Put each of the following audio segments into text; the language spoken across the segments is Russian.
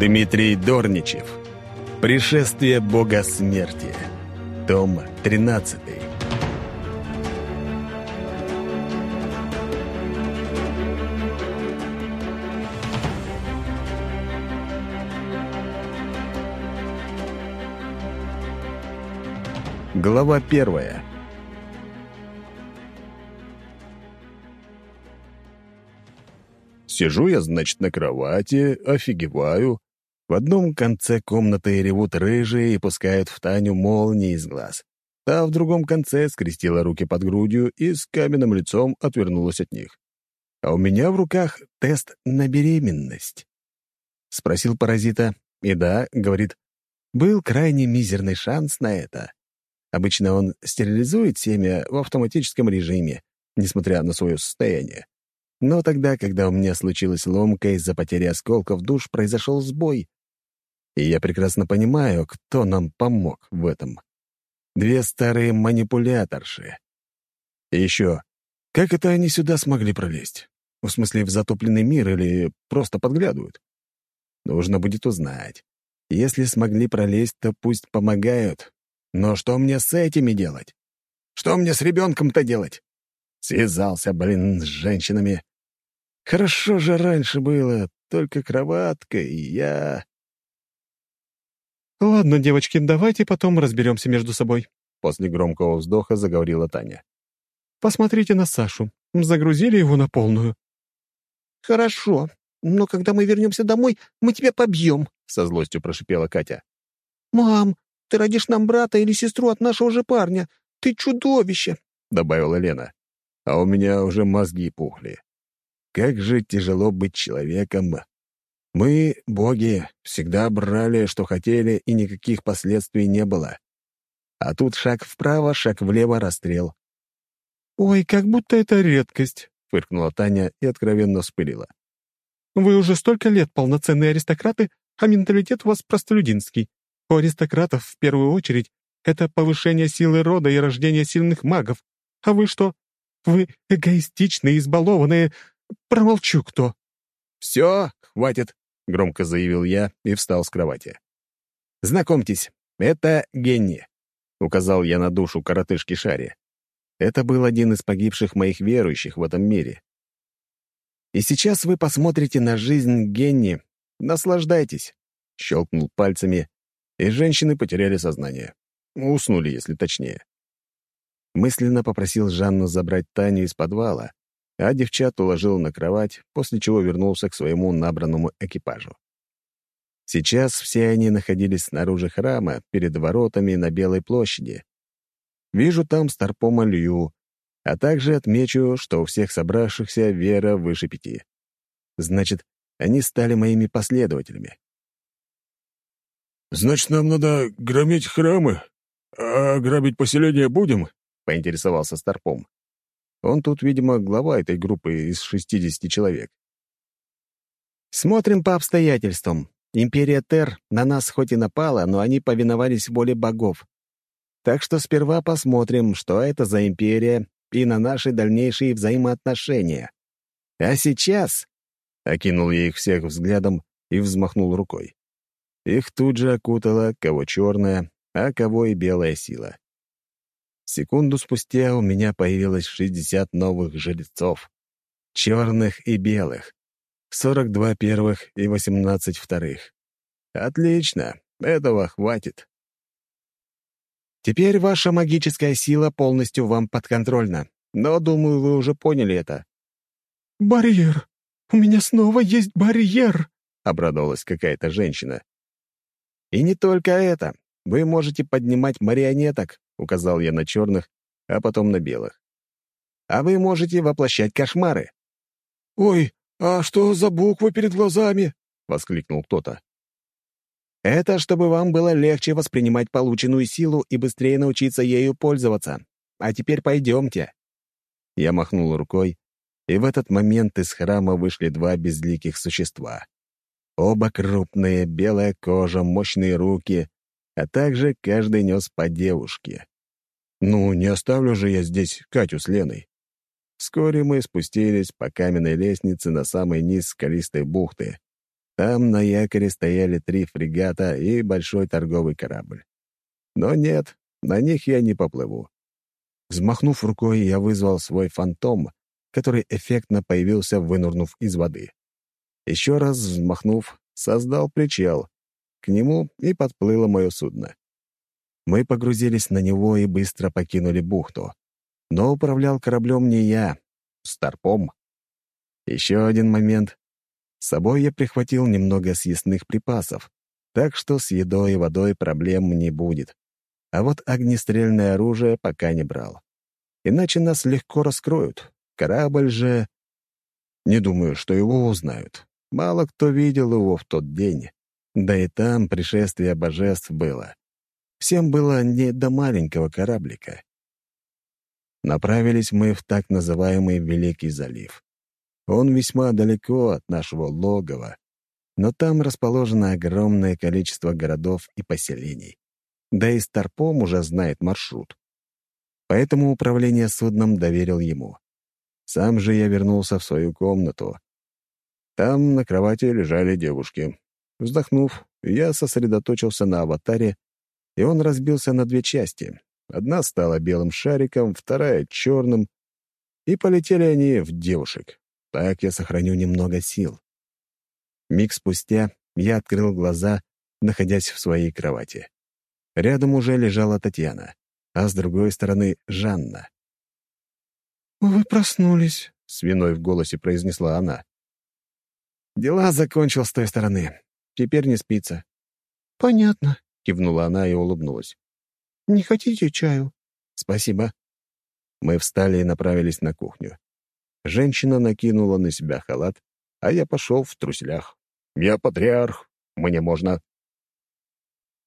Дмитрий Дорничев. Пришествие Бога Смерти. Том 13. Глава первая. Сижу я, значит, на кровати, офигеваю. В одном конце комнаты ревут рыжие и пускают в Таню молнии из глаз. Та в другом конце скрестила руки под грудью и с каменным лицом отвернулась от них. А у меня в руках тест на беременность. Спросил паразита, и да, говорит, был крайне мизерный шанс на это. Обычно он стерилизует семя в автоматическом режиме, несмотря на свое состояние. Но тогда, когда у меня случилась ломка из-за потери осколков душ, произошел сбой. И я прекрасно понимаю, кто нам помог в этом. Две старые манипуляторши. И еще, как это они сюда смогли пролезть? В смысле, в затопленный мир или просто подглядывают? Нужно будет узнать. Если смогли пролезть, то пусть помогают. Но что мне с этими делать? Что мне с ребенком-то делать? Связался, блин, с женщинами. Хорошо же раньше было, только кроватка и я... «Ладно, девочки, давайте потом разберемся между собой», — после громкого вздоха заговорила Таня. «Посмотрите на Сашу. Загрузили его на полную». «Хорошо, но когда мы вернемся домой, мы тебя побьем», — со злостью прошипела Катя. «Мам, ты родишь нам брата или сестру от нашего же парня. Ты чудовище», — добавила Лена. А у меня уже мозги пухли. Как же тяжело быть человеком. Мы, боги, всегда брали, что хотели, и никаких последствий не было. А тут шаг вправо, шаг влево, расстрел. «Ой, как будто это редкость», — фыркнула Таня и откровенно вспылила. «Вы уже столько лет полноценные аристократы, а менталитет у вас простолюдинский. У аристократов, в первую очередь, это повышение силы рода и рождение сильных магов. А вы что? Вы эгоистичные, избалованные, Промолчу, кто». «Все, хватит», — громко заявил я и встал с кровати. «Знакомьтесь, это Генни», — указал я на душу коротышки Шари. Это был один из погибших моих верующих в этом мире. «И сейчас вы посмотрите на жизнь Генни. Наслаждайтесь», — щелкнул пальцами, и женщины потеряли сознание. Уснули, если точнее. Мысленно попросил Жанну забрать Таню из подвала, а девчат уложил на кровать, после чего вернулся к своему набранному экипажу. Сейчас все они находились снаружи храма, перед воротами на Белой площади. Вижу там Старпома Лью, а также отмечу, что у всех собравшихся вера выше пяти. Значит, они стали моими последователями. «Значит, нам надо громить храмы, а грабить поселение будем?» — поинтересовался Старпом. Он тут, видимо, глава этой группы из 60 человек. «Смотрим по обстоятельствам. Империя Тер на нас хоть и напала, но они повиновались воле богов. Так что сперва посмотрим, что это за империя и на наши дальнейшие взаимоотношения. А сейчас...» — окинул я их всех взглядом и взмахнул рукой. Их тут же окутала кого черная, а кого и белая сила. Секунду спустя у меня появилось 60 новых жрецов. Черных и белых. 42 первых и 18 вторых. Отлично, этого хватит. Теперь ваша магическая сила полностью вам подконтрольна, но, думаю, вы уже поняли это. «Барьер! У меня снова есть барьер!» — обрадовалась какая-то женщина. «И не только это. Вы можете поднимать марионеток, указал я на черных, а потом на белых. А вы можете воплощать кошмары. «Ой, а что за буквы перед глазами?» — воскликнул кто-то. «Это чтобы вам было легче воспринимать полученную силу и быстрее научиться ею пользоваться. А теперь пойдемте». Я махнул рукой, и в этот момент из храма вышли два безликих существа. Оба крупные, белая кожа, мощные руки, а также каждый нес по девушке. Ну, не оставлю же я здесь Катю с Леной. Вскоре мы спустились по каменной лестнице на самый низ скалистой бухты. Там на якоре стояли три фрегата и большой торговый корабль. Но нет, на них я не поплыву. Взмахнув рукой, я вызвал свой фантом, который эффектно появился, вынурнув из воды. Еще раз взмахнув, создал причал. К нему и подплыло мое судно. Мы погрузились на него и быстро покинули бухту. Но управлял кораблем не я, Старпом. Еще один момент. С собой я прихватил немного съестных припасов, так что с едой и водой проблем не будет. А вот огнестрельное оружие пока не брал. Иначе нас легко раскроют. Корабль же... Не думаю, что его узнают. Мало кто видел его в тот день. Да и там пришествие божеств было. Всем было не до маленького кораблика. Направились мы в так называемый Великий залив. Он весьма далеко от нашего логова, но там расположено огромное количество городов и поселений. Да и Старпом уже знает маршрут. Поэтому управление судном доверил ему. Сам же я вернулся в свою комнату. Там на кровати лежали девушки. Вздохнув, я сосредоточился на аватаре, и он разбился на две части. Одна стала белым шариком, вторая — черным, и полетели они в девушек. Так я сохраню немного сил. Миг спустя я открыл глаза, находясь в своей кровати. Рядом уже лежала Татьяна, а с другой стороны — Жанна. «Вы проснулись», — с виной в голосе произнесла она. «Дела закончил с той стороны. Теперь не спится». «Понятно», — кивнула она и улыбнулась. «Не хотите чаю?» «Спасибо». Мы встали и направились на кухню. Женщина накинула на себя халат, а я пошел в труселях. «Я патриарх. Мне можно...»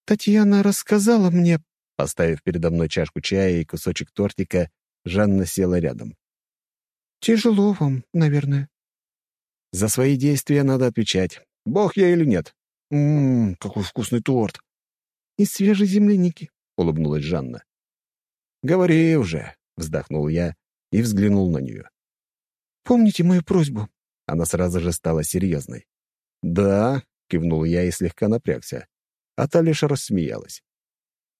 «Татьяна рассказала мне...» Поставив передо мной чашку чая и кусочек тортика, Жанна села рядом. «Тяжело вам, наверное». «За свои действия надо отвечать. Бог я или нет?» «Ммм, какой вкусный торт!» «Из свежей земляники», — улыбнулась Жанна. «Говори уже», — вздохнул я и взглянул на нее. «Помните мою просьбу?» Она сразу же стала серьезной. «Да», — кивнул я и слегка напрягся, а та лишь рассмеялась.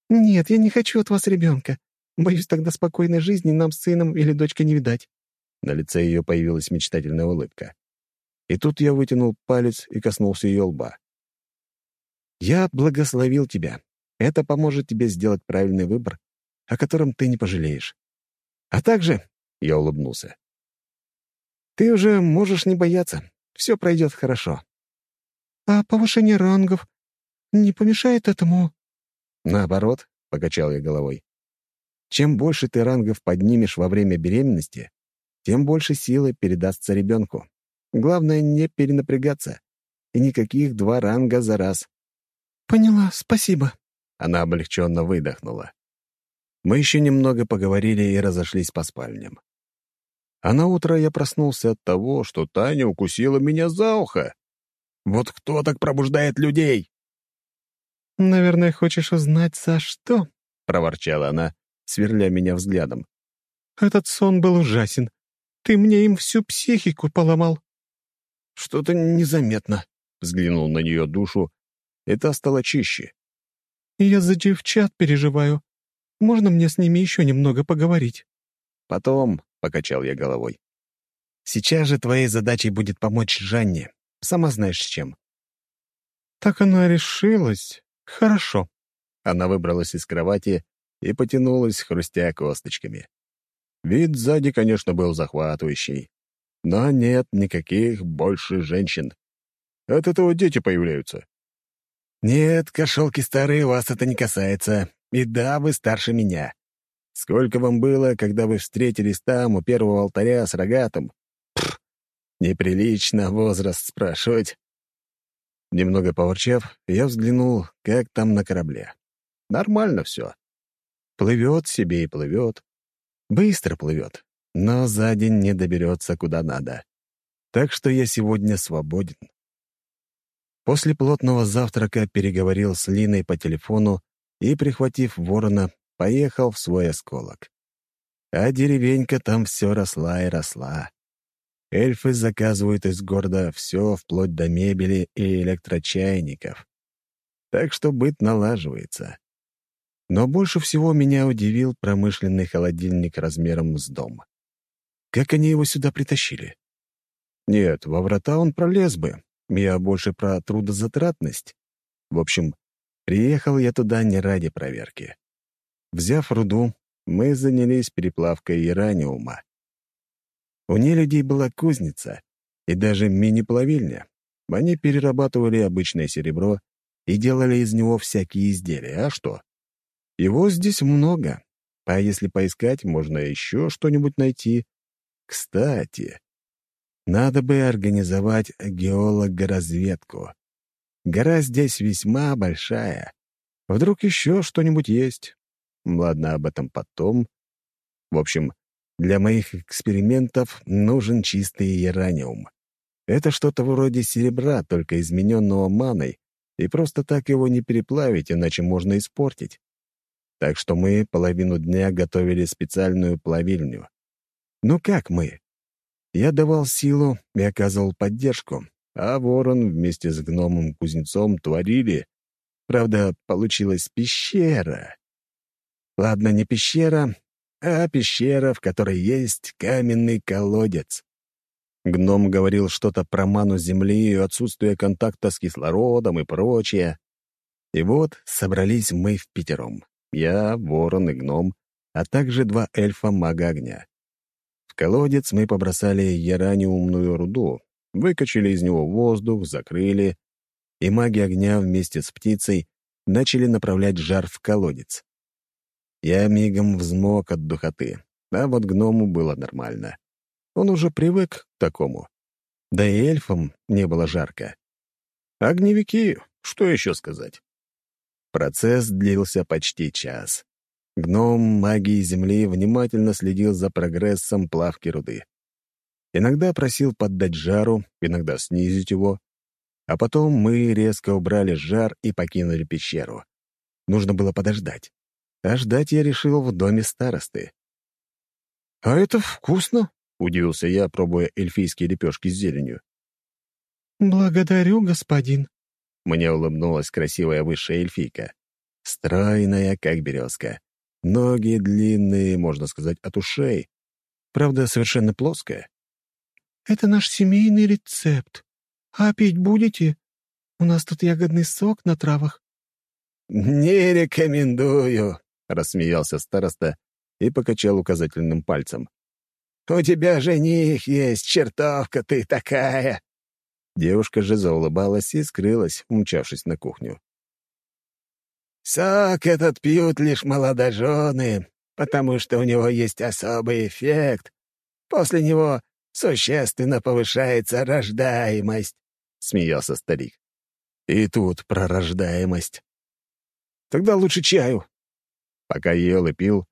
«Нет, я не хочу от вас ребенка. Боюсь, тогда спокойной жизни нам с сыном или дочкой не видать». На лице ее появилась мечтательная улыбка. И тут я вытянул палец и коснулся ее лба. «Я благословил тебя. Это поможет тебе сделать правильный выбор, о котором ты не пожалеешь. А также, — я улыбнулся, — ты уже можешь не бояться. Все пройдет хорошо. А повышение рангов не помешает этому? Наоборот, — покачал я головой. Чем больше ты рангов поднимешь во время беременности, тем больше силы передастся ребенку. Главное — не перенапрягаться. И никаких два ранга за раз. «Поняла, спасибо». Она облегченно выдохнула. Мы еще немного поговорили и разошлись по спальням. А на утро я проснулся от того, что Таня укусила меня за ухо. Вот кто так пробуждает людей? «Наверное, хочешь узнать, за что?» — проворчала она, сверля меня взглядом. «Этот сон был ужасен. Ты мне им всю психику поломал». «Что-то незаметно», — взглянул на нее душу, и та стала чище. «Я за девчат переживаю. Можно мне с ними еще немного поговорить?» «Потом», — покачал я головой. «Сейчас же твоей задачей будет помочь Жанне. Сама знаешь, с чем». «Так она решилась. Хорошо». Она выбралась из кровати и потянулась, хрустя косточками. Вид сзади, конечно, был захватывающий. Но нет никаких больше женщин. От этого дети появляются. «Нет, кошелки старые, вас это не касается. И да, вы старше меня. Сколько вам было, когда вы встретились там, у первого алтаря с рогатым? Пф, неприлично возраст спрашивать». Немного поворчав, я взглянул, как там на корабле. Нормально все. Плывет себе и плывет. Быстро плывет, но за день не доберется куда надо. Так что я сегодня свободен. После плотного завтрака переговорил с Линой по телефону и, прихватив ворона, поехал в свой осколок. А деревенька там все росла и росла. Эльфы заказывают из города все, вплоть до мебели и электрочайников. Так что быт налаживается. Но больше всего меня удивил промышленный холодильник размером с дом. Как они его сюда притащили? Нет, во врата он пролез бы. Я больше про трудозатратность. В общем, приехал я туда не ради проверки. Взяв руду, мы занялись переплавкой ираниума. У нелюдей была кузница и даже мини-плавильня. Они перерабатывали обычное серебро и делали из него всякие изделия. А что? Его здесь много. А если поискать, можно еще что-нибудь найти. Кстати, надо бы организовать геологоразведку. Гора здесь весьма большая. Вдруг еще что-нибудь есть. Ладно, об этом потом. В общем, для моих экспериментов нужен чистый ираниум. Это что-то вроде серебра, только измененного маной, и просто так его не переплавить, иначе можно испортить. Так что мы половину дня готовили специальную плавильню. Ну как мы? Я давал силу и оказывал поддержку, а ворон вместе с гномом-кузнецом творили. Правда, получилась пещера. Ладно, не пещера, а пещера, в которой есть каменный колодец. Гном говорил что-то про ману земли и отсутствие контакта с кислородом и прочее. И вот собрались мы в пятером. Я, ворон и гном, а также два эльфа-мага огня. В колодец мы побросали яраниумную руду, выкачали из него воздух, закрыли, и маги огня вместе с птицей начали направлять жар в колодец. Я мигом взмок от духоты, а вот гному было нормально. Он уже привык к такому. Да и эльфам не было жарко. Огневики, что еще сказать? Процесс длился почти час. Гном магии Земли внимательно следил за прогрессом плавки руды. Иногда просил поддать жару, иногда снизить его. А потом мы резко убрали жар и покинули пещеру. Нужно было подождать. А ждать я решил в доме старосты. «А это вкусно!» — удивился я, пробуя эльфийские лепешки с зеленью. «Благодарю, господин!» Мне улыбнулась красивая высшая эльфийка. Стройная, как березка. Ноги длинные, можно сказать, от ушей. Правда, совершенно плоская. «Это наш семейный рецепт. А пить будете? У нас тут ягодный сок на травах». «Не рекомендую», — рассмеялся староста и покачал указательным пальцем. «У тебя жених есть, чертовка ты такая!» Девушка же заулыбалась и скрылась, умчавшись на кухню. «Сок этот пьют лишь молодожены, потому что у него есть особый эффект. После него существенно повышается рождаемость», — смеялся старик. «И тут про рождаемость. Тогда лучше чаю», Пока ел и пил,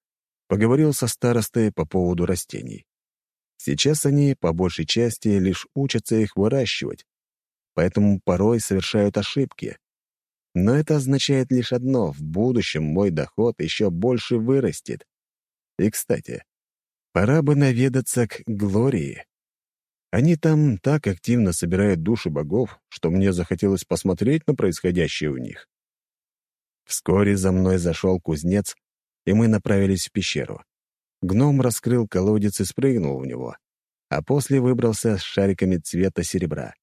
поговорил со старостой по поводу растений. Сейчас они, по большей части, лишь учатся их выращивать, поэтому порой совершают ошибки. Но это означает лишь одно — в будущем мой доход еще больше вырастет. И, кстати, пора бы наведаться к Глории. Они там так активно собирают души богов, что мне захотелось посмотреть на происходящее у них. Вскоре за мной зашел кузнец, и мы направились в пещеру. Гном раскрыл колодец и спрыгнул в него, а после выбрался с шариками цвета серебра.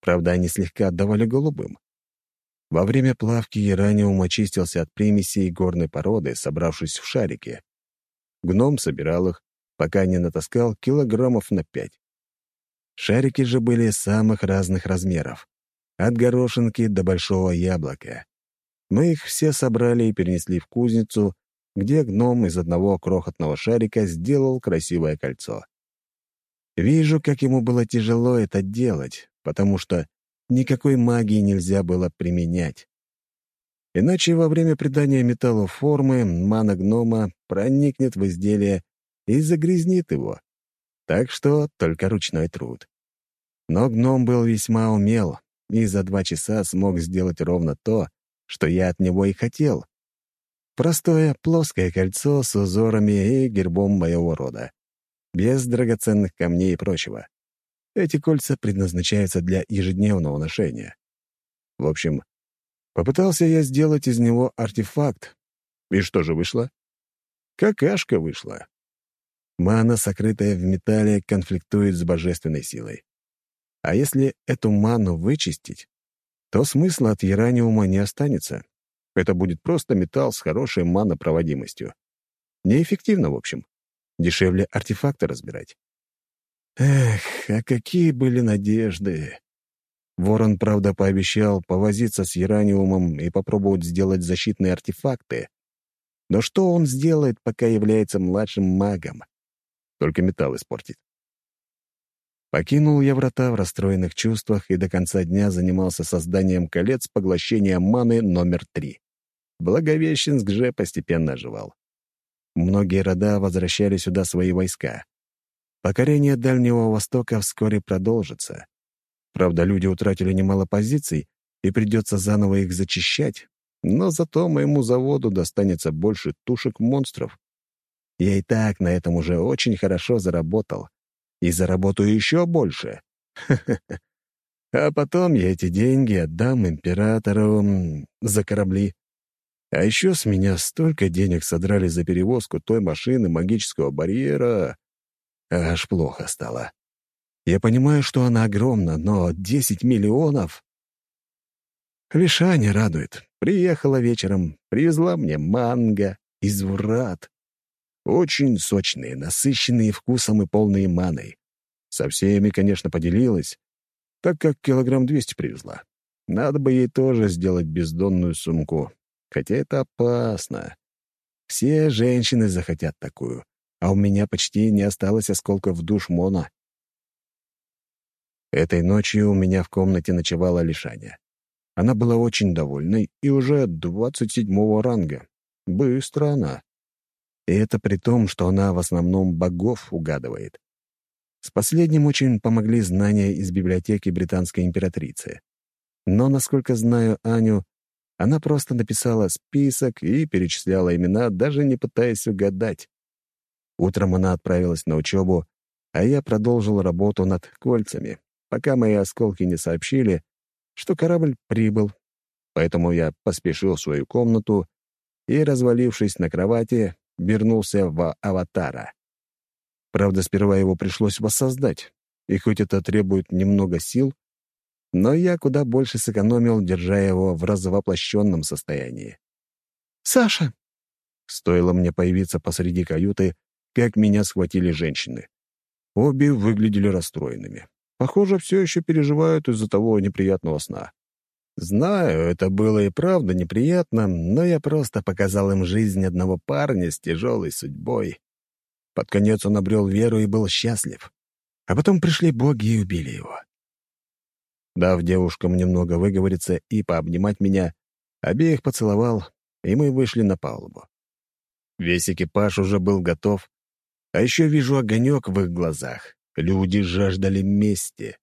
Правда, они слегка отдавали голубым. Во время плавки Ираниум очистился от примесей горной породы, собравшись в шарики. Гном собирал их, пока не натаскал килограммов на пять. Шарики же были самых разных размеров, от горошинки до большого яблока. Мы их все собрали и перенесли в кузницу, где гном из одного крохотного шарика сделал красивое кольцо. Вижу, как ему было тяжело это делать, потому что никакой магии нельзя было применять. Иначе во время придания металлу формы мана гнома проникнет в изделие и загрязнит его. Так что только ручной труд. Но гном был весьма умел и за два часа смог сделать ровно то, что я от него и хотел. Простое плоское кольцо с узорами и гербом моего рода. Без драгоценных камней и прочего. Эти кольца предназначаются для ежедневного ношения. В общем, попытался я сделать из него артефакт. И что же вышло? Какашка вышла. Мана, сокрытая в металле, конфликтует с божественной силой. А если эту ману вычистить, то смысла от Яраниума не останется. Это будет просто металл с хорошей манопроводимостью. Неэффективно, в общем. Дешевле артефакты разбирать. Эх, а какие были надежды. Ворон, правда, пообещал повозиться с Яраниумом и попробовать сделать защитные артефакты. Но что он сделает, пока является младшим магом? Только металл испортит. Покинул я врата в расстроенных чувствах и до конца дня занимался созданием колец поглощения маны номер три. Благовещенск же постепенно оживал. Многие рода возвращали сюда свои войска. Покорение Дальнего Востока вскоре продолжится. Правда, люди утратили немало позиций, и придется заново их зачищать, но зато моему заводу достанется больше тушек монстров. Я и так на этом уже очень хорошо заработал и заработаю еще больше. А потом я эти деньги отдам императору за корабли. А еще с меня столько денег содрали за перевозку той машины магического барьера. Аж плохо стало. Я понимаю, что она огромна, но 10 миллионов... Лиша не радует. Приехала вечером, привезла мне манго, изврат. Очень сочные, насыщенные вкусом и полные маной. Со всеми, конечно, поделилась, так как килограмм двести привезла. Надо бы ей тоже сделать бездонную сумку, хотя это опасно. Все женщины захотят такую, а у меня почти не осталось осколков душ Мона. Этой ночью у меня в комнате ночевала Лишаня. Она была очень довольной и уже двадцать седьмого ранга. Быстро она. И это при том, что она в основном богов угадывает. С последним очень помогли знания из библиотеки британской императрицы. Но, насколько знаю Аню, она просто написала список и перечисляла имена, даже не пытаясь угадать. Утром она отправилась на учебу, а я продолжил работу над кольцами, пока мои осколки не сообщили, что корабль прибыл. Поэтому я поспешил в свою комнату и, развалившись на кровати, вернулся в аватара. Правда, сперва его пришлось воссоздать, и хоть это требует немного сил, но я куда больше сэкономил, держа его в развоплощенном состоянии. «Саша!» Стоило мне появиться посреди каюты, как меня схватили женщины. Обе выглядели расстроенными. Похоже, все еще переживают из-за того неприятного сна. Знаю, это было и правда неприятно, но я просто показал им жизнь одного парня с тяжелой судьбой. Под конец он обрел веру и был счастлив. А потом пришли боги и убили его. Дав девушкам немного выговориться и пообнимать меня, обеих поцеловал, и мы вышли на палубу. Весь экипаж уже был готов, а еще вижу огонек в их глазах. Люди жаждали мести.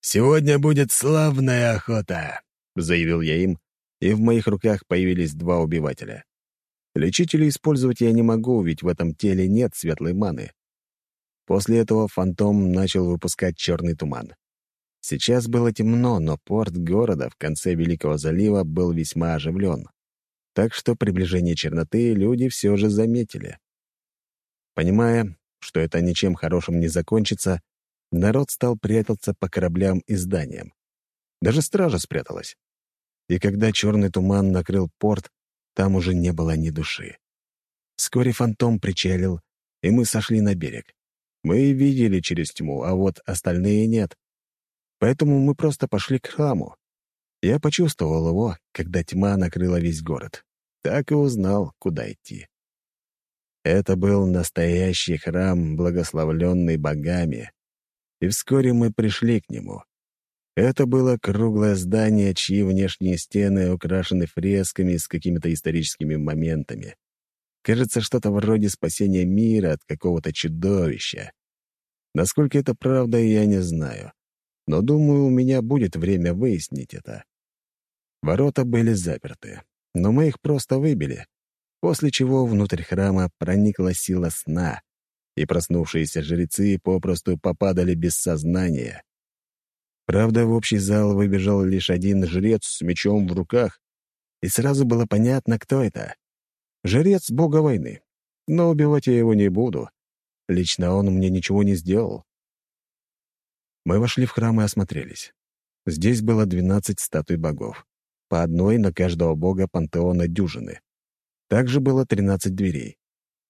«Сегодня будет славная охота», — заявил я им, и в моих руках появились два убивателя. Лечителей использовать я не могу, ведь в этом теле нет светлой маны. После этого фантом начал выпускать черный туман. Сейчас было темно, но порт города в конце Великого залива был весьма оживлен. Так что приближение черноты люди все же заметили. Понимая, что это ничем хорошим не закончится, народ стал прятаться по кораблям и зданиям. Даже стража спряталась. И когда черный туман накрыл порт, там уже не было ни души. Вскоре фантом причалил, и мы сошли на берег. Мы видели через тьму, а вот остальные нет. Поэтому мы просто пошли к храму. Я почувствовал его, когда тьма накрыла весь город. Так и узнал, куда идти. Это был настоящий храм, благословленный богами, и вскоре мы пришли к нему. Это было круглое здание, чьи внешние стены украшены фресками с какими-то историческими моментами. Кажется, что-то вроде спасения мира от какого-то чудовища. Насколько это правда, я не знаю. Но думаю, у меня будет время выяснить это. Ворота были заперты, но мы их просто выбили, после чего внутрь храма проникла сила сна, и проснувшиеся жрецы попросту попадали без сознания. Правда, в общий зал выбежал лишь один жрец с мечом в руках, и сразу было понятно, кто это. Жрец бога войны. Но убивать я его не буду. Лично он мне ничего не сделал. Мы вошли в храм и осмотрелись. Здесь было 12 статуй богов. По одной на каждого бога пантеона дюжины. Также было 13 дверей.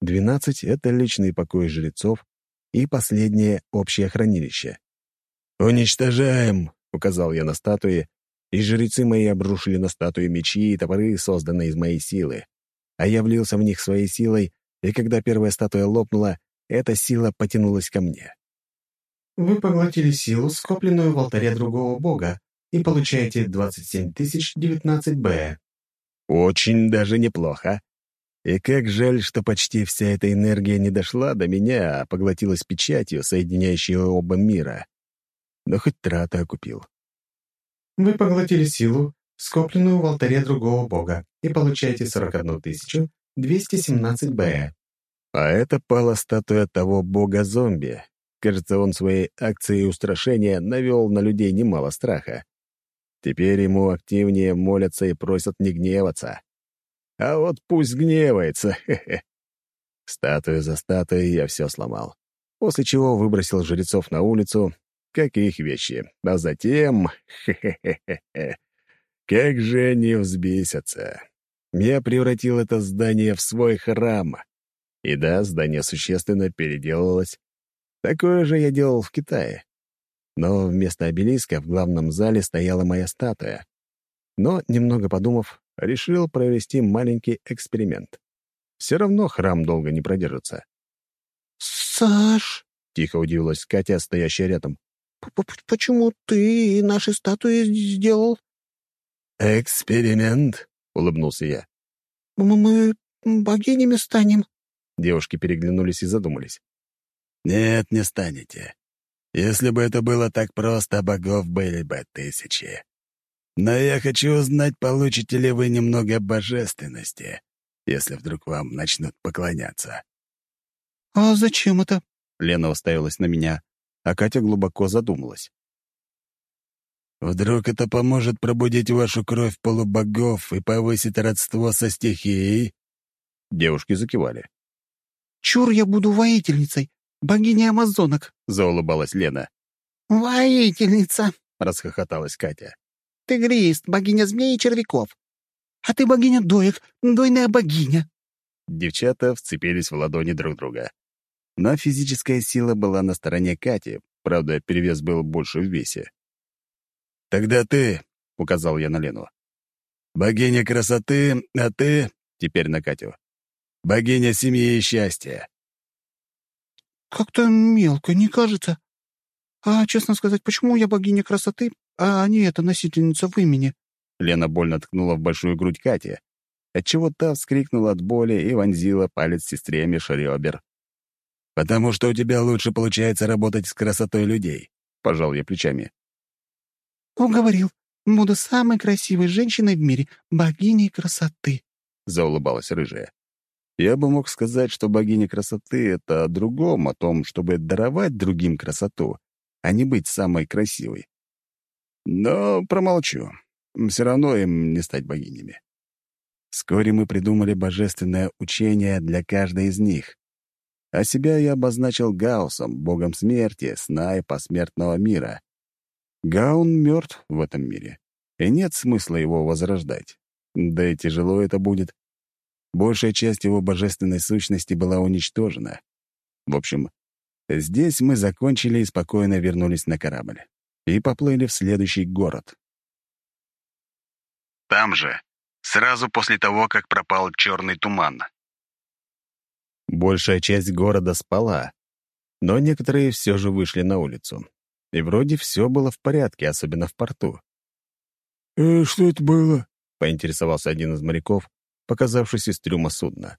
12 — это личные покои жрецов, и последнее — общее хранилище. «Уничтожаем!» — указал я на статуи, и жрецы мои обрушили на статуи мечи и топоры, созданные из моей силы. А я влился в них своей силой, и когда первая статуя лопнула, эта сила потянулась ко мне. Вы поглотили силу, скопленную в алтаре другого бога, и получаете 27 019 Б. Очень даже неплохо. И как жаль, что почти вся эта энергия не дошла до меня, а поглотилась печатью, соединяющей оба мира. Но хоть трата окупил. Вы поглотили силу, скопленную в алтаре другого бога, и получаете 41 217 Б. А это пала статуя того бога-зомби. Кажется, он своей акцией устрашения навел на людей немало страха. Теперь ему активнее молятся и просят не гневаться. А вот пусть гневается, хе-хе. Статую за статуей я все сломал. После чего выбросил жрецов на улицу, как и их вещи. А затем... Как же они взбесятся. Я превратил это здание в свой храм. И да, здание существенно переделалось. Такое же я делал в Китае. Но вместо обелиска в главном зале стояла моя статуя. Но, немного подумав, решил провести маленький эксперимент. Все равно храм долго не продержится. «Саш!» — тихо удивилась Катя, стоящая рядом. «Почему ты наши статуи сделал?» «Эксперимент», — улыбнулся я. «Мы богинями станем?» Девушки переглянулись и задумались. «Нет, не станете. Если бы это было так просто, богов были бы тысячи. Но я хочу узнать, получите ли вы немного божественности, если вдруг вам начнут поклоняться». «А зачем это?» Лена уставилась на меня, а Катя глубоко задумалась. «Вдруг это поможет пробудить вашу кровь полубогов и повысить родство со стихией?» Девушки закивали. «Чур я буду воительницей, богиней амазонок», — заулыбалась Лена. «Воительница», — расхохоталась Катя. «Ты грист, богиня змей и червяков. А ты богиня доек, дойная богиня». Девчата вцепились в ладони друг друга. Но физическая сила была на стороне Кати, правда, перевес был больше в весе. «Тогда ты», — указал я на Лену, — «богиня красоты, а ты...» — теперь на Катю. «Богиня семьи и счастья». «Как-то мелко, не кажется? А, честно сказать, почему я богиня красоты, а не эта носительница в имени?» Лена больно ткнула в большую грудь Кати, отчего та вскрикнула от боли и вонзила палец сестре меж ребер. «Потому что у тебя лучше получается работать с красотой людей», — пожал я плечами. «Уговорил. Буду самой красивой женщиной в мире, богиней красоты», — заулыбалась рыжая. Я бы мог сказать, что богиня красоты — это о другом, о том, чтобы даровать другим красоту, а не быть самой красивой. Но промолчу. Все равно им не стать богинями. Вскоре мы придумали божественное учение для каждой из них. А себя я обозначил Гаусом, богом смерти, сна и посмертного мира. Гаун мертв в этом мире, и нет смысла его возрождать. Да и тяжело это будет. Большая часть его божественной сущности была уничтожена. В общем, здесь мы закончили и спокойно вернулись на корабль. И поплыли в следующий город. Там же, сразу после того, как пропал черный туман. Большая часть города спала, но некоторые все же вышли на улицу. И вроде все было в порядке, особенно в порту. «Э, «Что это было?» — поинтересовался один из моряков, показавшись из трюма судна.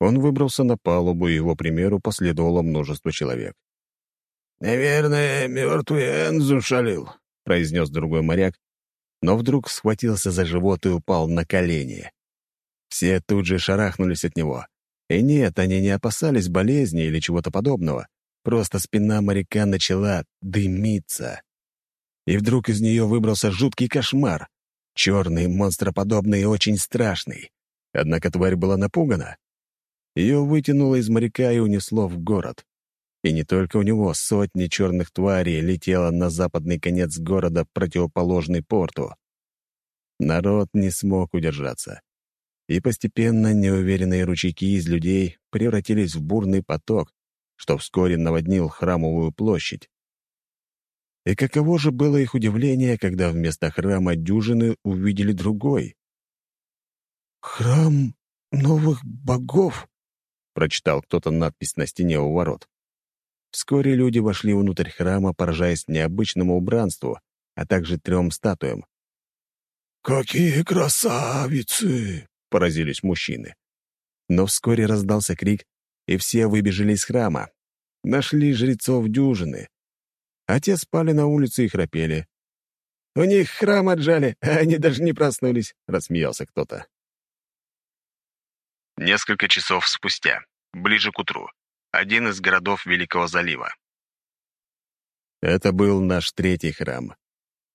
Он выбрался на палубу, и его примеру последовало множество человек. «Наверное, мертвый Энзу шалил», — произнес другой моряк, но вдруг схватился за живот и упал на колени. Все тут же шарахнулись от него, И нет, они не опасались болезни или чего-то подобного. Просто спина моряка начала дымиться. И вдруг из нее выбрался жуткий кошмар. Черный, монстроподобный и очень страшный. Однако тварь была напугана. Ее вытянуло из моряка и унесло в город. И не только у него сотни черных тварей летело на западный конец города, противоположный порту. Народ не смог удержаться. И постепенно неуверенные ручейки из людей превратились в бурный поток, что вскоре наводнил храмовую площадь. И каково же было их удивление, когда вместо храма дюжины увидели другой. «Храм новых богов», — прочитал кто-то надпись на стене у ворот. Вскоре люди вошли внутрь храма, поражаясь необычному убранству, а также трем статуям. «Какие красавицы!» — поразились мужчины. Но вскоре раздался крик, и все выбежали из храма. Нашли жрецов дюжины. А те спали на улице и храпели. «У них храм отжали, а они даже не проснулись», — рассмеялся кто-то. Несколько часов спустя, ближе к утру, один из городов Великого залива. Это был наш третий храм.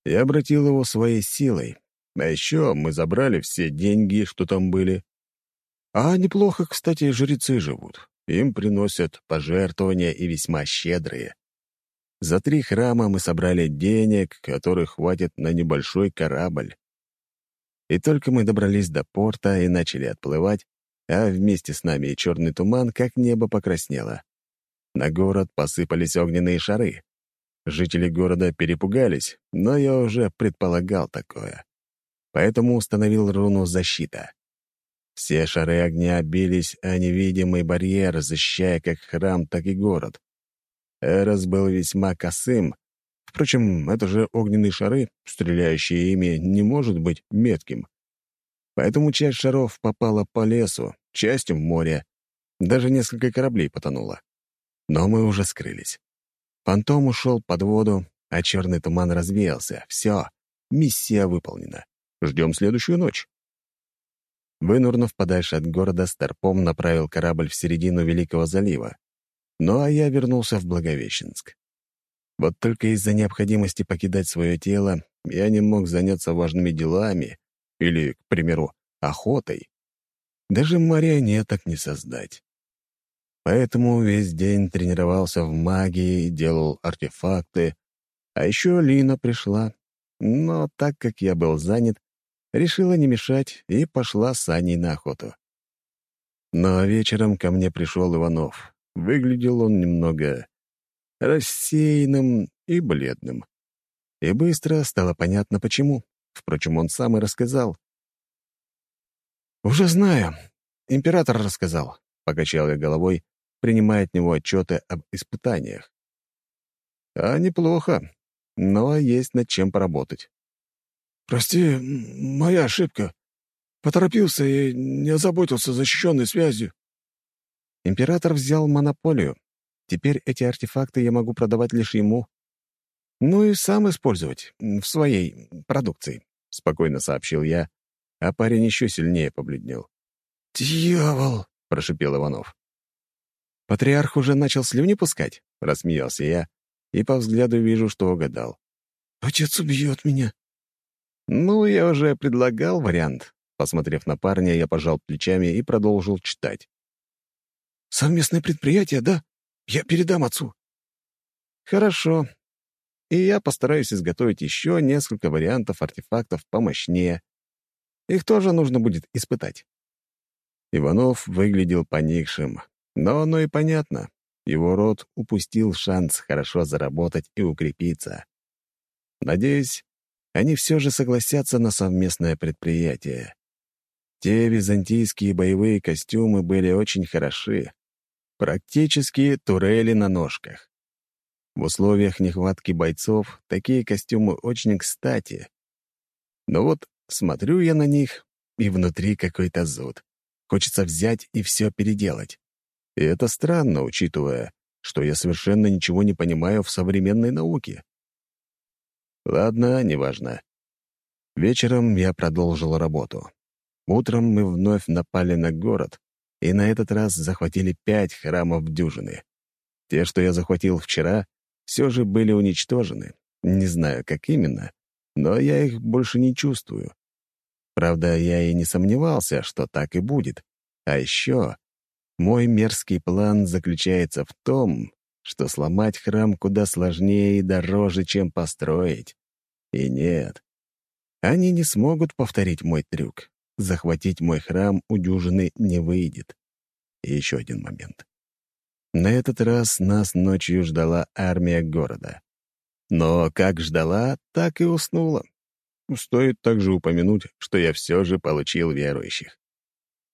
Я обратил его своей силой. А еще мы забрали все деньги, что там были. А неплохо, кстати, жрецы живут. Им приносят пожертвования и весьма щедрые. За три храма мы собрали денег, которых хватит на небольшой корабль. И только мы добрались до порта и начали отплывать, а вместе с нами и черный туман, как небо покраснело. На город посыпались огненные шары. Жители города перепугались, но я уже предполагал такое. Поэтому установил руну «Защита». Все шары огня бились о невидимый барьер, защищая как храм, так и город. Эрос был весьма косым. Впрочем, это же огненные шары, стреляющие ими, не может быть метким. Поэтому часть шаров попала по лесу, часть — в море. Даже несколько кораблей потонуло. Но мы уже скрылись. Фантом ушел под воду, а черный туман развеялся. Все, миссия выполнена. Ждем следующую ночь. Вынурнув подальше от города, Старпом направил корабль в середину Великого залива. Ну а я вернулся в Благовещенск. Вот только из-за необходимости покидать свое тело я не мог заняться важными делами, или, к примеру, охотой. Даже марионеток не создать. Поэтому весь день тренировался в магии, делал артефакты. А еще Лина пришла. Но так как я был занят, решила не мешать и пошла с Аней на охоту. Но вечером ко мне пришел Иванов. Выглядел он немного рассеянным и бледным. И быстро стало понятно, почему. Впрочем, он сам и рассказал. «Уже знаю. Император рассказал», — покачал я головой, принимая от него отчеты об испытаниях. «А неплохо, но есть над чем поработать». «Прости, моя ошибка. Поторопился и не озаботился защищенной связью». Император взял монополию. Теперь эти артефакты я могу продавать лишь ему. Ну и сам использовать в своей продукции, — спокойно сообщил я, а парень еще сильнее побледнел. «Дьявол!» — прошипел Иванов. «Патриарх уже начал слюни пускать?» — рассмеялся я, и по взгляду вижу, что угадал. «Отец убьет меня». «Ну, я уже предлагал вариант». Посмотрев на парня, я пожал плечами и продолжил читать. «Совместное предприятие, да? Я передам отцу». «Хорошо. И я постараюсь изготовить еще несколько вариантов артефактов помощнее, их тоже нужно будет испытать. Иванов выглядел поникшим, но оно и понятно. Его род упустил шанс хорошо заработать и укрепиться. Надеюсь, они все же согласятся на совместное предприятие. Те византийские боевые костюмы были очень хороши. Практически турели на ножках. В условиях нехватки бойцов такие костюмы очень кстати. Но вот Смотрю я на них, и внутри какой-то зуд. Хочется взять и все переделать. И это странно, учитывая, что я совершенно ничего не понимаю в современной науке. Ладно, неважно. Вечером я продолжил работу. Утром мы вновь напали на город, и на этот раз захватили пять храмов дюжины. Те, что я захватил вчера, все же были уничтожены. Не знаю, как именно, но я их больше не чувствую. Правда, я и не сомневался, что так и будет. А еще мой мерзкий план заключается в том, что сломать храм куда сложнее и дороже, чем построить. И нет, они не смогут повторить мой трюк. Захватить мой храм у дюжины не выйдет. И еще один момент. На этот раз нас ночью ждала армия города. Но как ждала, так и уснула. Стоит также упомянуть, что я все же получил верующих.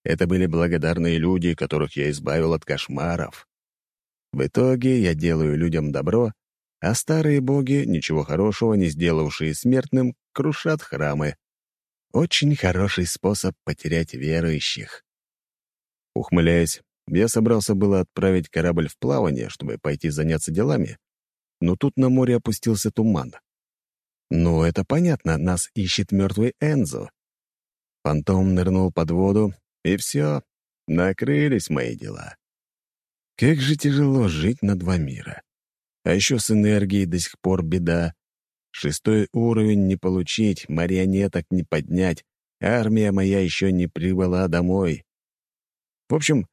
Это были благодарные люди, которых я избавил от кошмаров. В итоге я делаю людям добро, а старые боги, ничего хорошего не сделавшие смертным, крушат храмы. Очень хороший способ потерять верующих. Ухмыляясь, я собрался было отправить корабль в плавание, чтобы пойти заняться делами, но тут на море опустился туман. Ну, это понятно, нас ищет мертвый Энзо. Фантом нырнул под воду, и все, накрылись мои дела. Как же тяжело жить на два мира. А еще с энергией до сих пор беда. Шестой уровень не получить, марионеток не поднять, армия моя еще не прибыла домой. В общем,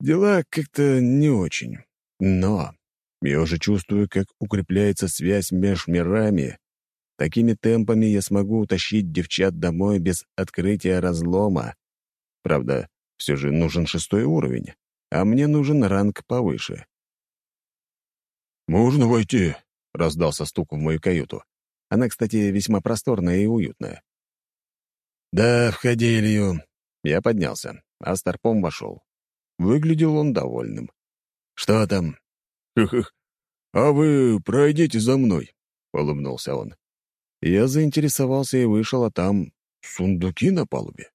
дела как-то не очень. Но я уже чувствую, как укрепляется связь между мирами. Такими темпами я смогу утащить девчат домой без открытия разлома. Правда, все же нужен шестой уровень а мне нужен ранг повыше. «Можно войти?» — раздался стук в мою каюту. Она, кстати, весьма просторная и уютная. «Да, входи, Илью». Я поднялся, а Старпом вошел. Выглядел он довольным. «Что там?» «Хы-хы. А вы пройдите за мной», — улыбнулся он. Я заинтересовался и вышел, а там сундуки на палубе.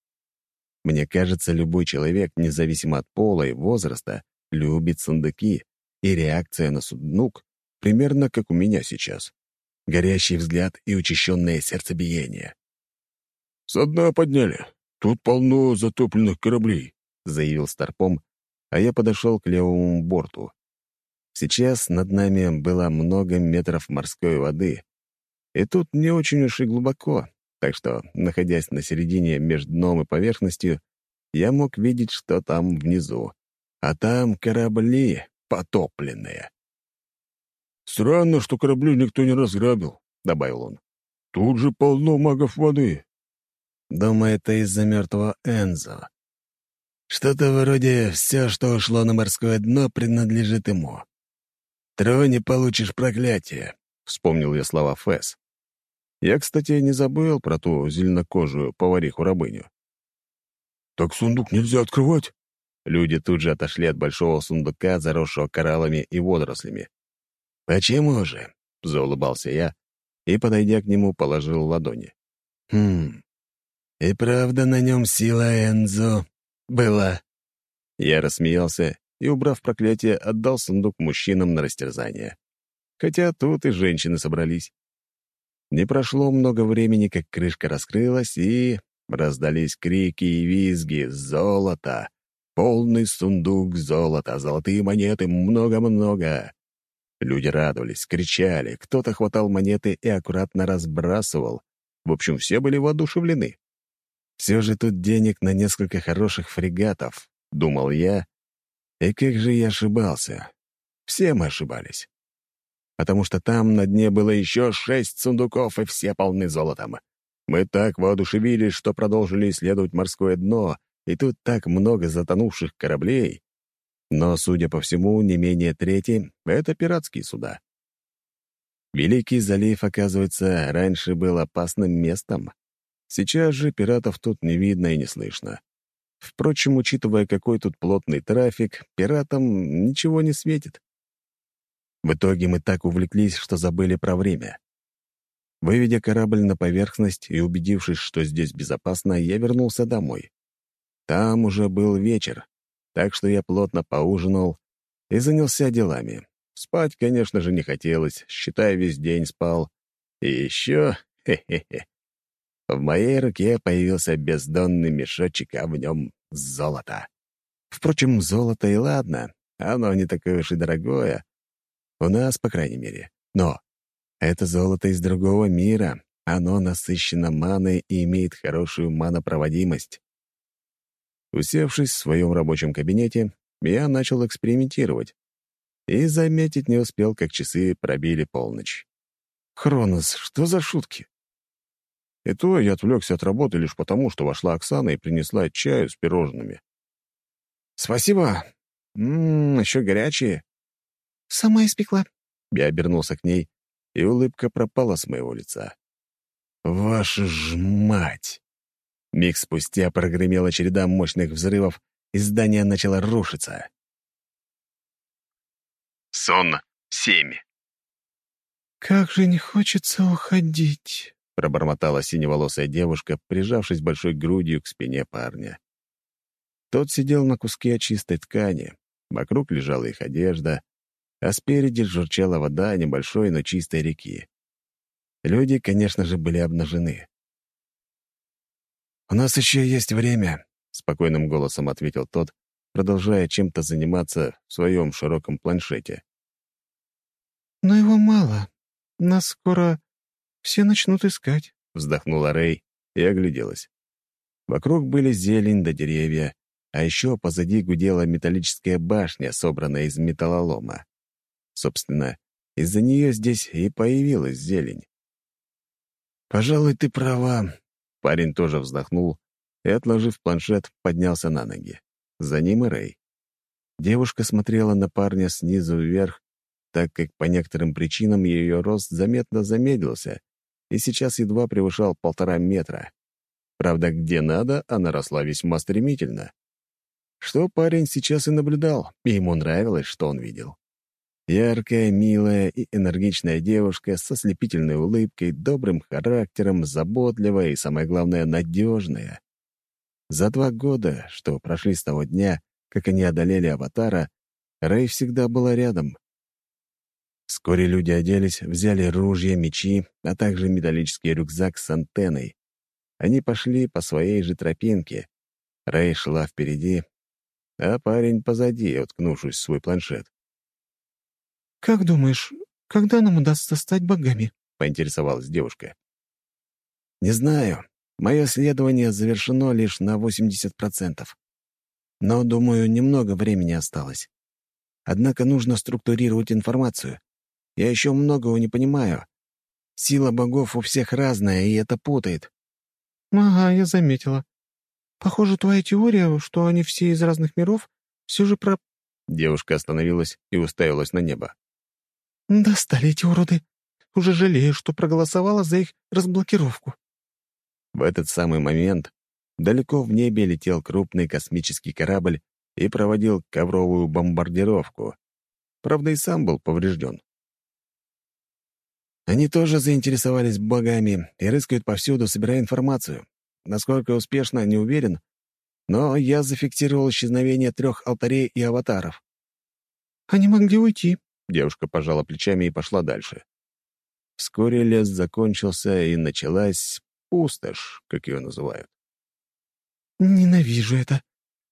Мне кажется, любой человек, независимо от пола и возраста, любит сундуки, и реакция на сундук примерно как у меня сейчас. Горящий взгляд и учащенное сердцебиение. «Со дна подняли. Тут полно затопленных кораблей», — заявил Старпом, а я подошел к левому борту. Сейчас над нами было много метров морской воды, и тут не очень уж и глубоко, так что, находясь на середине между дном и поверхностью, я мог видеть, что там внизу. А там корабли потопленные. «Странно, что корабли никто не разграбил», — добавил он. «Тут же полно магов воды». Думаю, это из-за мертвого Энзо. Что-то вроде «все, что ушло на морское дно, принадлежит ему». «Троне получишь проклятие», — вспомнил я слова Фэс. Я, кстати, не забыл про ту зеленокожую повариху-рабыню. «Так сундук нельзя открывать?» Люди тут же отошли от большого сундука, заросшего кораллами и водорослями. «Почему же?» — заулыбался я и, подойдя к нему, положил ладони. «Хм, и правда на нем сила Энзо была?» Я рассмеялся и, убрав проклятие, отдал сундук мужчинам на растерзание. Хотя тут и женщины собрались. Не прошло много времени, как крышка раскрылась, и раздались крики и визги «Золото!» Полный сундук золота, золотые монеты, много-много. Люди радовались, кричали, кто-то хватал монеты и аккуратно разбрасывал. В общем, все были воодушевлены. Все же тут денег на несколько хороших фрегатов, думал я. И как же я ошибался. Все мы ошибались потому что там на дне было еще шесть сундуков, и все полны золотом. Мы так воодушевились, что продолжили исследовать морское дно, и тут так много затонувших кораблей. Но, судя по всему, не менее трети — это пиратские суда. Великий залив, оказывается, раньше был опасным местом. Сейчас же пиратов тут не видно и не слышно. Впрочем, учитывая, какой тут плотный трафик, пиратам ничего не светит. В итоге мы так увлеклись, что забыли про время. Выведя корабль на поверхность и убедившись, что здесь безопасно, я вернулся домой. Там уже был вечер, так что я плотно поужинал и занялся делами. Спать, конечно же, не хотелось, считай, весь день спал. И еще, хе-хе-хе, в моей руке появился бездонный мешочек, а в нем золото. Впрочем, золото и ладно, оно не такое уж и дорогое. У нас, по крайней мере. Но это золото из другого мира, оно насыщено маной и имеет хорошую манопроводимость. Усевшись в своем рабочем кабинете, я начал экспериментировать. И заметить не успел, как часы пробили полночь. «Хронос, что за шутки?» И то я отвлекся от работы лишь потому, что вошла Оксана и принесла чаю с пирожными. «Спасибо. Ммм, еще горячие». «Сама испекла». Я обернулся к ней, и улыбка пропала с моего лица. «Ваша ж мать!» Миг спустя прогремела череда мощных взрывов, и здание начало рушиться. Сон семь. «Как же не хочется уходить», — пробормотала синеволосая девушка, прижавшись большой грудью к спине парня. Тот сидел на куске чистой ткани, вокруг лежала их одежда, а спереди журчала вода небольшой, но чистой реки. Люди, конечно же, были обнажены. «У нас еще есть время», — спокойным голосом ответил тот, продолжая чем-то заниматься в своем широком планшете. «Но его мало. Нас скоро все начнут искать», — вздохнула Рэй и огляделась. Вокруг были зелень да деревья, а еще позади гудела металлическая башня, собранная из металлолома. Собственно, из-за нее здесь и появилась зелень. «Пожалуй, ты права». Парень тоже вздохнул и, отложив планшет, поднялся на ноги. За ним и Рэй. Девушка смотрела на парня снизу вверх, так как по некоторым причинам ее рост заметно замедлился и сейчас едва превышал полтора метра. Правда, где надо, она росла весьма стремительно. Что парень сейчас и наблюдал, и ему нравилось, что он видел. Яркая, милая и энергичная девушка с ослепительной улыбкой, добрым характером, заботливая и, самое главное, надежная. За два года, что прошли с того дня, как они одолели Аватара, Рэй всегда была рядом. Вскоре люди оделись, взяли ружья, мечи, а также металлический рюкзак с антенной. Они пошли по своей же тропинке. Рэй шла впереди, а парень позади, уткнувшись в свой планшет. «Как думаешь, когда нам удастся стать богами?» — поинтересовалась девушка. «Не знаю. Мое исследование завершено лишь на 80%. Но, думаю, немного времени осталось. Однако нужно структурировать информацию. Я еще многого не понимаю. Сила богов у всех разная, и это путает». «Ага, я заметила. Похоже, твоя теория, что они все из разных миров, все же про...» Девушка остановилась и уставилась на небо. «Достали эти уроды. Уже жалею, что проголосовала за их разблокировку». В этот самый момент далеко в небе летел крупный космический корабль и проводил ковровую бомбардировку. Правда, и сам был поврежден. Они тоже заинтересовались богами и рыскают повсюду, собирая информацию. Насколько успешно, не уверен, но я зафиксировал исчезновение трех алтарей и аватаров. «Они могли уйти», Девушка пожала плечами и пошла дальше. Вскоре лес закончился, и началась пустошь, как ее называют. «Ненавижу это.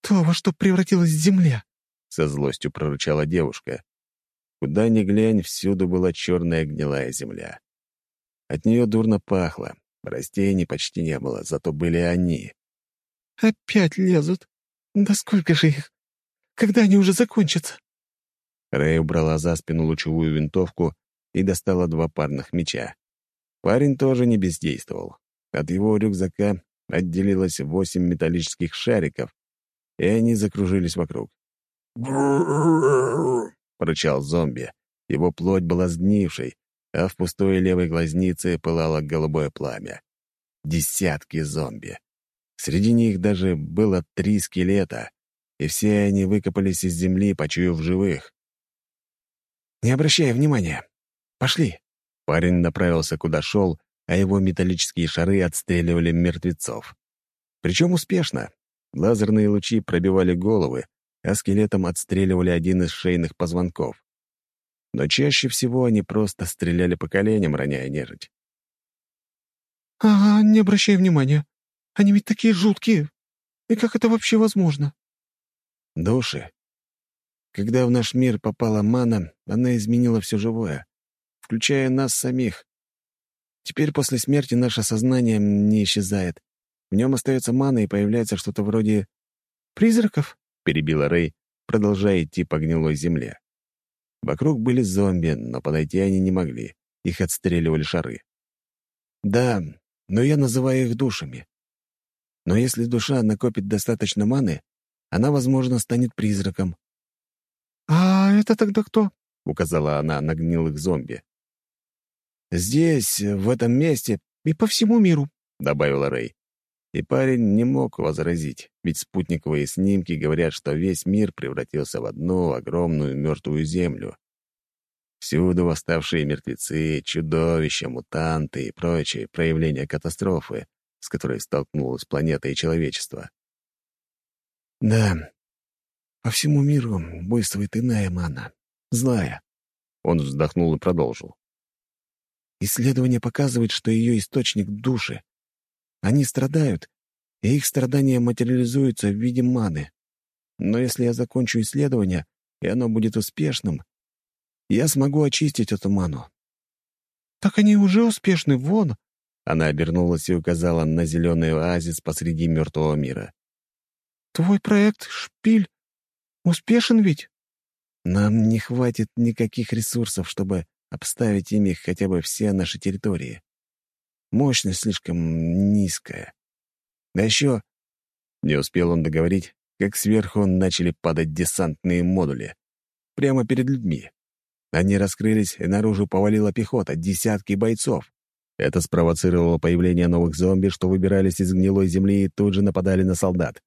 То, во что превратилась земля», — со злостью прорычала девушка. Куда ни глянь, всюду была черная гнилая земля. От нее дурно пахло, растений почти не было, зато были они. «Опять лезут? Да сколько же их? Когда они уже закончатся?» Рэй убрала за спину лучевую винтовку и достала два парных меча. Парень тоже не бездействовал. От его рюкзака отделилось восемь металлических шариков, и они закружились вокруг. прочал зомби. Его плоть была сгнившей, а в пустой левой глазнице пылало голубое пламя. Десятки зомби. Среди них даже было три скелета, и все они выкопались из земли, почуяв живых. «Не обращай внимания. Пошли». Парень направился куда шел, а его металлические шары отстреливали мертвецов. Причем успешно. Лазерные лучи пробивали головы, а скелетом отстреливали один из шейных позвонков. Но чаще всего они просто стреляли по коленям, роняя нежить. «Ага, не обращай внимания. Они ведь такие жуткие. И как это вообще возможно?» Души. Когда в наш мир попала мана, она изменила все живое, включая нас самих. Теперь после смерти наше сознание не исчезает. В нем остается мана, и появляется что-то вроде «призраков», — перебила Рэй, продолжая идти по гнилой земле. Вокруг были зомби, но подойти они не могли. Их отстреливали шары. Да, но я называю их душами. Но если душа накопит достаточно маны, она, возможно, станет призраком. «А это тогда кто?» — указала она на гнилых зомби. «Здесь, в этом месте и по всему миру», — добавила Рэй. И парень не мог возразить, ведь спутниковые снимки говорят, что весь мир превратился в одну огромную мертвую землю. Всюду восставшие мертвецы, чудовища, мутанты и прочие проявления катастрофы, с которой столкнулась планета и человечество. Да, по всему миру буйствует иная мана, злая. Он вздохнул и продолжил. Исследование показывает, что ее источник — души. Они страдают, и их страдания материализуются в виде маны. Но если я закончу исследование, и оно будет успешным, я смогу очистить эту ману. «Так они уже успешны, вон!» Она обернулась и указала на зеленый оазис посреди мертвого мира. «Твой проект, Шпиль, успешен ведь?» «Нам не хватит никаких ресурсов, чтобы обставить ими хотя бы все наши территории. Мощность слишком низкая. Да еще...» Не успел он договорить, как сверху начали падать десантные модули. Прямо перед людьми. Они раскрылись, и наружу повалила пехота, десятки бойцов. Это спровоцировало появление новых зомби, что выбирались из гнилой земли и тут же нападали на солдат.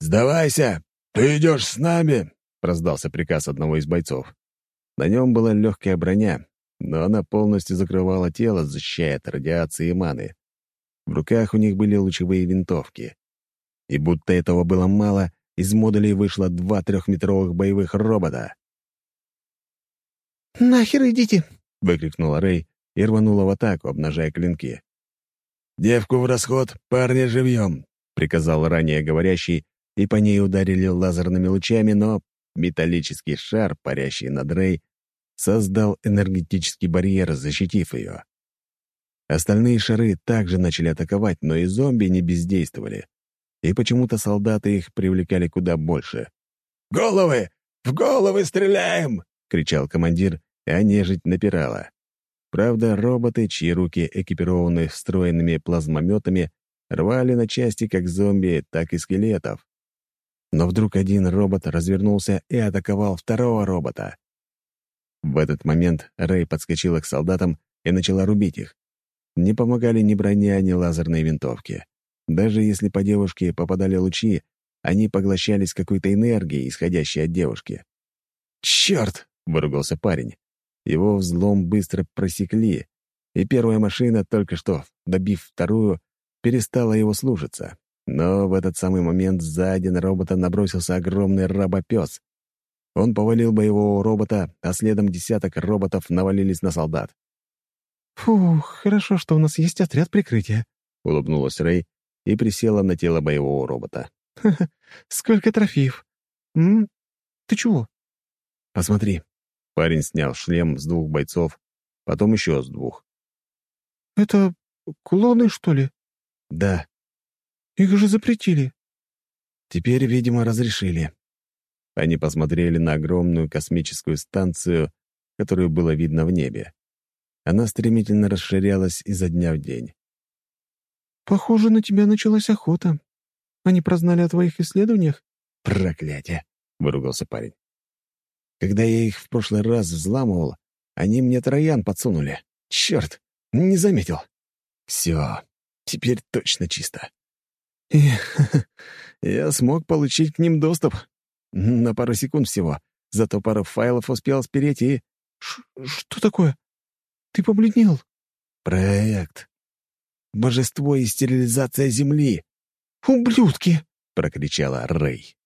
«Сдавайся! Ты идешь с нами!» — раздался приказ одного из бойцов. На нем была легкая броня, но она полностью закрывала тело, защищая от радиации и маны. В руках у них были лучевые винтовки. И будто этого было мало, из модулей вышло два трехметровых боевых робота. «Нахер идите!» — выкрикнула Рэй и рванула в атаку, обнажая клинки. «Девку в расход, парня живьем!» — приказал ранее говорящий, и по ней ударили лазерными лучами, но металлический шар, парящий над Рэй, создал энергетический барьер, защитив ее. Остальные шары также начали атаковать, но и зомби не бездействовали. И почему-то солдаты их привлекали куда больше. «Головы! В головы стреляем!» кричал командир, а нежить напирала. Правда, роботы, чьи руки экипированы встроенными плазмометами, рвали на части как зомби, так и скелетов. Но вдруг один робот развернулся и атаковал второго робота. В этот момент Рэй подскочила к солдатам и начала рубить их. Не помогали ни броня, ни лазерные винтовки. Даже если по девушке попадали лучи, они поглощались какой-то энергией, исходящей от девушки. «Черт!» — выругался парень. Его взлом быстро просекли, и первая машина, только что добив вторую, перестала его слушаться. Но в этот самый момент сзади на робота набросился огромный рабопес. Он повалил боевого робота, а следом десяток роботов навалились на солдат. «Фух, хорошо, что у нас есть отряд прикрытия», — улыбнулась Рэй и присела на тело боевого робота. «Ха -ха, сколько трофеев! М? Ты чего?» «Посмотри, Парень снял шлем с двух бойцов, потом еще с двух. «Это клоны, что ли?» «Да». «Их же запретили». «Теперь, видимо, разрешили». Они посмотрели на огромную космическую станцию, которую было видно в небе. Она стремительно расширялась изо дня в день. «Похоже, на тебя началась охота. Они прознали о твоих исследованиях?» «Проклятие!» — выругался парень. Когда я их в прошлый раз взламывал, они мне троян подсунули. Черт, не заметил. Все, теперь точно чисто. И я смог получить к ним доступ. На пару секунд всего. Зато пару файлов успел спереть и... Ш «Что такое? Ты побледнел?» «Проект. Божество и стерилизация Земли». «Ублюдки!» — прокричала Рэй.